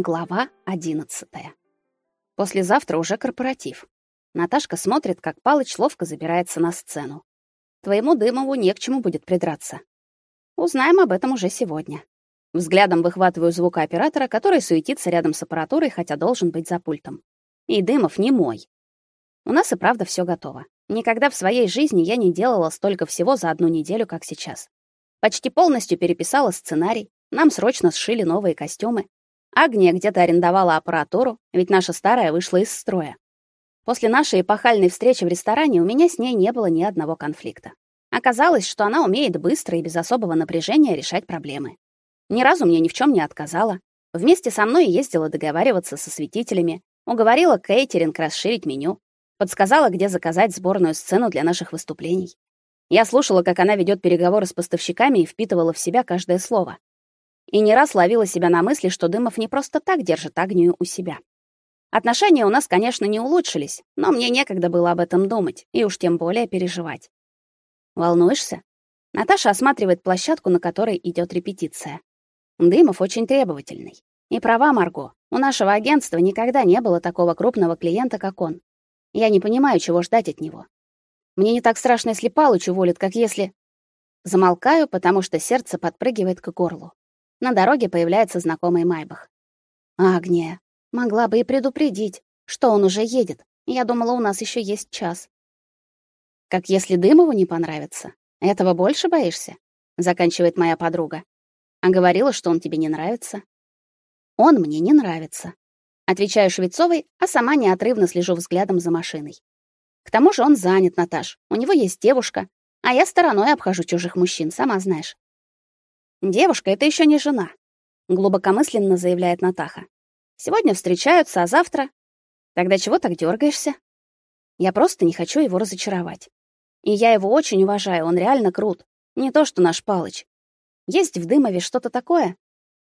Глава 11. Послезавтра уже корпоратив. Наташка смотрит, как Палыч ловко забирается на сцену. Твоему Дымову не к чему будет придраться. Узнаем об этом уже сегодня. Взглядом выхватываю звукооператора, который суетится рядом с аппаратурой, хотя должен быть за пультом. И Дымов не мой. У нас и правда все готово. Никогда в своей жизни я не делала столько всего за одну неделю, как сейчас. Почти полностью переписала сценарий, нам срочно сшили новые костюмы, Агния где-то арендовала аппаратуру, ведь наша старая вышла из строя. После нашей эпохальной встречи в ресторане у меня с ней не было ни одного конфликта. Оказалось, что она умеет быстро и без особого напряжения решать проблемы. Ни разу мне ни в чем не отказала. Вместе со мной ездила договариваться со светителями, уговорила кейтеринг расширить меню, подсказала, где заказать сборную сцену для наших выступлений. Я слушала, как она ведет переговоры с поставщиками и впитывала в себя каждое слово и не раз ловила себя на мысли, что Дымов не просто так держит Агнию у себя. Отношения у нас, конечно, не улучшились, но мне некогда было об этом думать, и уж тем более переживать. Волнуешься? Наташа осматривает площадку, на которой идет репетиция. Дымов очень требовательный. И права Марго. У нашего агентства никогда не было такого крупного клиента, как он. Я не понимаю, чего ждать от него. Мне не так страшно, если Палыч уволит, как если... Замолкаю, потому что сердце подпрыгивает к горлу. На дороге появляется знакомый Майбах. Агния, могла бы и предупредить, что он уже едет. Я думала, у нас еще есть час. Как если Дымову не понравится. Этого больше боишься? Заканчивает моя подруга. А говорила, что он тебе не нравится. Он мне не нравится. Отвечаю Швецовой, а сама неотрывно слежу взглядом за машиной. К тому же он занят, Наташ. У него есть девушка, а я стороной обхожу чужих мужчин, сама знаешь. Девушка это еще не жена, глубокомысленно заявляет Натаха. Сегодня встречаются, а завтра Тогда чего так дергаешься? Я просто не хочу его разочаровать. И я его очень уважаю, он реально крут. Не то, что наш Палыч. Есть в Дымове что-то такое?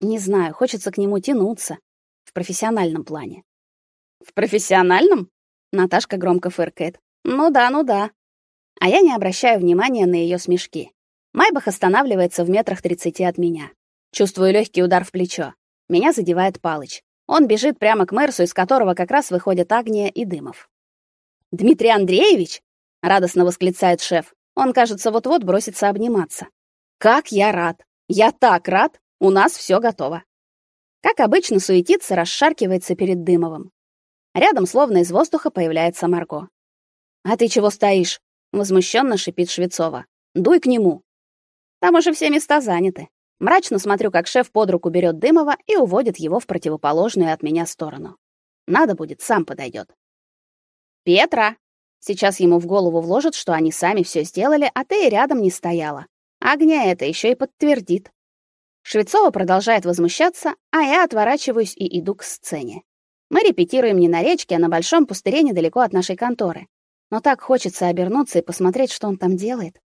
Не знаю, хочется к нему тянуться в профессиональном плане. В профессиональном? Наташка громко фыркает. Ну да, ну да. А я не обращаю внимания на ее смешки. Майбах останавливается в метрах тридцати от меня. Чувствую легкий удар в плечо. Меня задевает Палыч. Он бежит прямо к Мерсу, из которого как раз выходят Агния и Дымов. «Дмитрий Андреевич!» — радостно восклицает шеф. Он, кажется, вот-вот бросится обниматься. «Как я рад! Я так рад! У нас все готово!» Как обычно, суетится, расшаркивается перед Дымовым. Рядом, словно из воздуха, появляется Марго. «А ты чего стоишь?» — возмущенно шипит Швецова. «Дуй к нему!» Там уже все места заняты. Мрачно смотрю, как шеф под руку берет Дымова и уводит его в противоположную от меня сторону. Надо будет, сам подойдет. Петра. Сейчас ему в голову вложат, что они сами все сделали, а ты и рядом не стояла. Огня это еще и подтвердит. Швецова продолжает возмущаться, а я отворачиваюсь и иду к сцене. Мы репетируем не на речке, а на большом пустыре недалеко от нашей конторы. Но так хочется обернуться и посмотреть, что он там делает.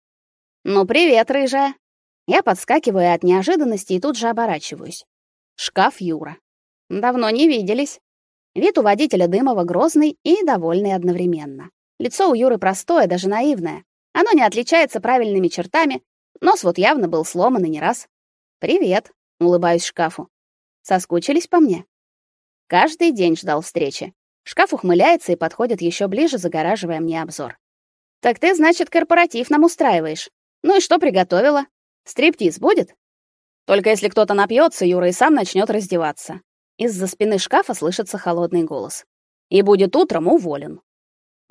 Ну привет, рыжая. Я подскакиваю от неожиданности и тут же оборачиваюсь. Шкаф Юра. Давно не виделись. Вид у водителя Дымова грозный и довольный одновременно. Лицо у Юры простое, даже наивное. Оно не отличается правильными чертами, нос вот явно был сломан и не раз. «Привет», — улыбаюсь шкафу. «Соскучились по мне?» Каждый день ждал встречи. Шкаф ухмыляется и подходит еще ближе, загораживая мне обзор. «Так ты, значит, корпоратив нам устраиваешь. Ну и что приготовила? Стриптиз будет? Только если кто-то напьется, Юра и сам начнет раздеваться. Из-за спины шкафа слышится холодный голос. И будет утром уволен.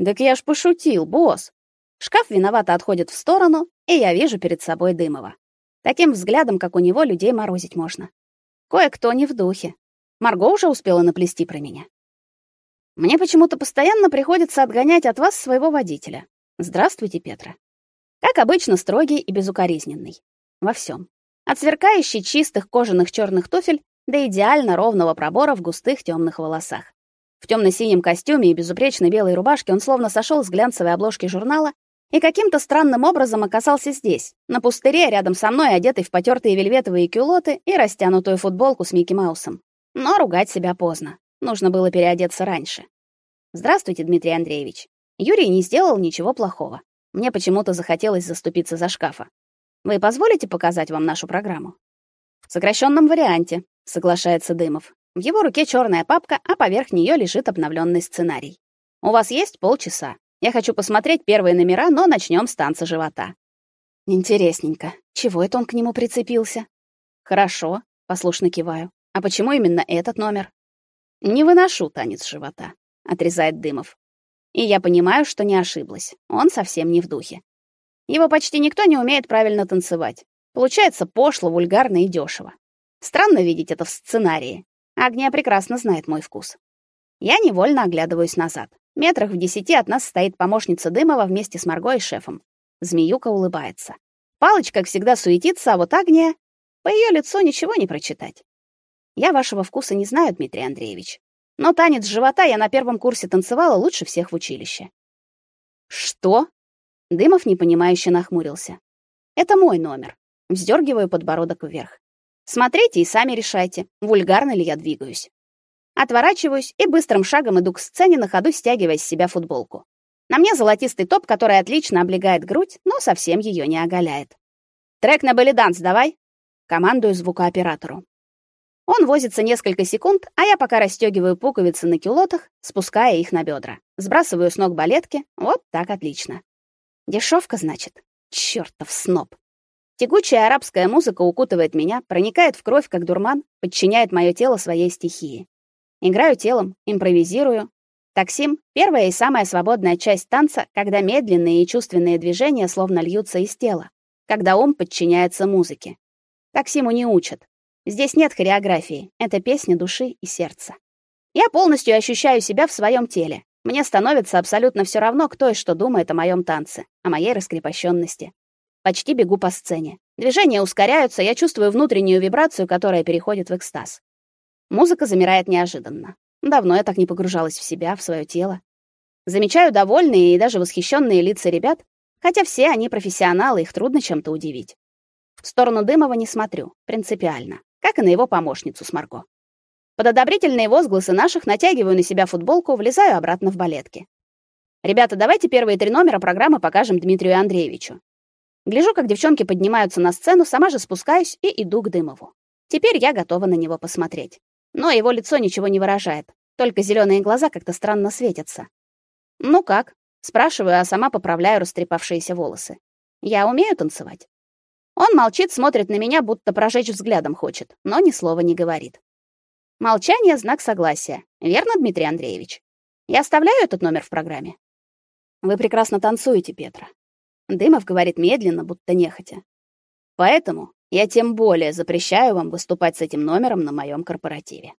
Так я ж пошутил, босс. Шкаф виновато отходит в сторону, и я вижу перед собой Дымова. Таким взглядом, как у него, людей морозить можно. Кое-кто не в духе. Марго уже успела наплести про меня. Мне почему-то постоянно приходится отгонять от вас своего водителя. Здравствуйте, Петра. Как обычно, строгий и безукоризненный во всем. От сверкающих чистых кожаных черных туфель до идеально ровного пробора в густых темных волосах. В темно синем костюме и безупречной белой рубашке он словно сошел с глянцевой обложки журнала и каким-то странным образом оказался здесь, на пустыре, рядом со мной, одетый в потертые вельветовые кюлоты и растянутую футболку с Микки Маусом. Но ругать себя поздно. Нужно было переодеться раньше. Здравствуйте, Дмитрий Андреевич. Юрий не сделал ничего плохого. Мне почему-то захотелось заступиться за шкафа. Вы позволите показать вам нашу программу? В сокращенном варианте, соглашается Дымов. В его руке черная папка, а поверх нее лежит обновленный сценарий. У вас есть полчаса. Я хочу посмотреть первые номера, но начнем с танца живота. Интересненько. Чего это он к нему прицепился? Хорошо, послушно киваю. А почему именно этот номер? Не выношу танец живота, отрезает Дымов. И я понимаю, что не ошиблась. Он совсем не в духе. Его почти никто не умеет правильно танцевать. Получается пошло, вульгарно и дешево. Странно видеть это в сценарии. Агния прекрасно знает мой вкус. Я невольно оглядываюсь назад. Метрах в десяти от нас стоит помощница Дымова вместе с Марго и шефом. Змеюка улыбается. Палыч, как всегда, суетится, а вот Агния... По ее лицу ничего не прочитать. Я вашего вкуса не знаю, Дмитрий Андреевич. Но танец живота я на первом курсе танцевала лучше всех в училище. Что? Дымов непонимающе нахмурился. Это мой номер. Вздергиваю подбородок вверх. Смотрите и сами решайте, вульгарно ли я двигаюсь. Отворачиваюсь и быстрым шагом иду к сцене, на ходу стягивая с себя футболку. На мне золотистый топ, который отлично облегает грудь, но совсем ее не оголяет. Трек на балиданс давай, командую звукооператору. Он возится несколько секунд, а я пока расстегиваю пуговицы на кюлотах, спуская их на бедра. Сбрасываю с ног балетки. Вот так отлично. Дешевка, значит. Чёртов сноб. Тягучая арабская музыка укутывает меня, проникает в кровь как дурман, подчиняет мое тело своей стихии. Играю телом, импровизирую. Таксим первая и самая свободная часть танца, когда медленные и чувственные движения словно льются из тела, когда ум подчиняется музыке. Таксиму не учат, Здесь нет хореографии, это песня души и сердца. Я полностью ощущаю себя в своем теле. Мне становится абсолютно все равно, кто и что думает о моем танце, о моей раскрепощенности. Почти бегу по сцене. Движения ускоряются, я чувствую внутреннюю вибрацию, которая переходит в экстаз. Музыка замирает неожиданно. Давно я так не погружалась в себя, в свое тело. Замечаю довольные и даже восхищенные лица ребят, хотя все они профессионалы, их трудно чем-то удивить. В сторону Дымова не смотрю, принципиально как и на его помощницу с Марго. Под одобрительные возгласы наших натягиваю на себя футболку, влезаю обратно в балетки. Ребята, давайте первые три номера программы покажем Дмитрию Андреевичу. Гляжу, как девчонки поднимаются на сцену, сама же спускаюсь и иду к Дымову. Теперь я готова на него посмотреть. Но его лицо ничего не выражает, только зеленые глаза как-то странно светятся. Ну как? спрашиваю, а сама поправляю растрепавшиеся волосы. Я умею танцевать. Он молчит, смотрит на меня, будто прожечь взглядом хочет, но ни слова не говорит. Молчание знак согласия. Верно, Дмитрий Андреевич? Я оставляю этот номер в программе. Вы прекрасно танцуете, Петра. Дымов говорит медленно, будто нехотя. Поэтому я тем более запрещаю вам выступать с этим номером на моем корпоративе.